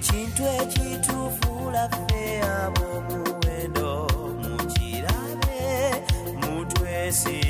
ekintu ekituufu laffe ab'omuwendo mukirabe mutwesie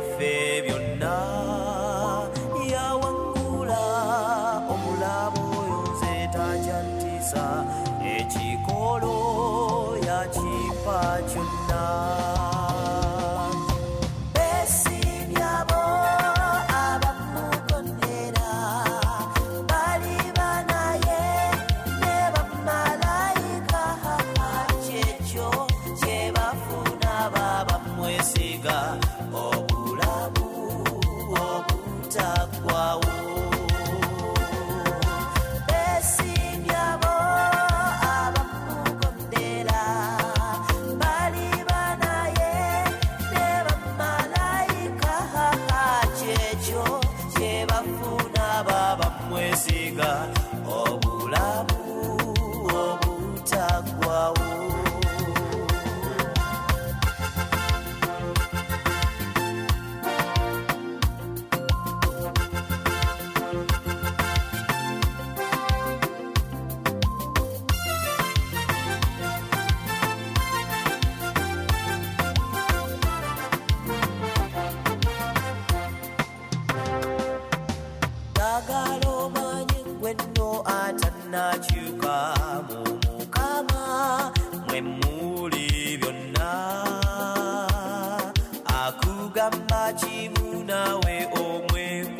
byaffe byonna yawangula omulabo yonzeetajantisa ekikolo yakipa kyona 花无。njagala omanye gwe nno atannakyuka mu mukama mwe muli byonna akugamba kimu naawe omwemu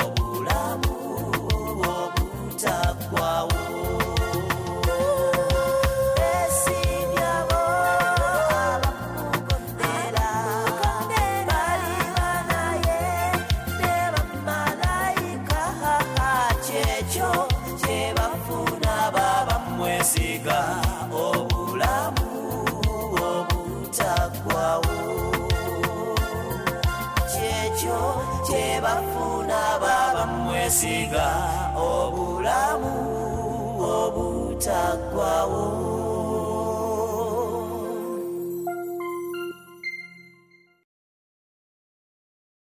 wawo kyekyo kyebafuna babamwesiga obulamu obutaggwawo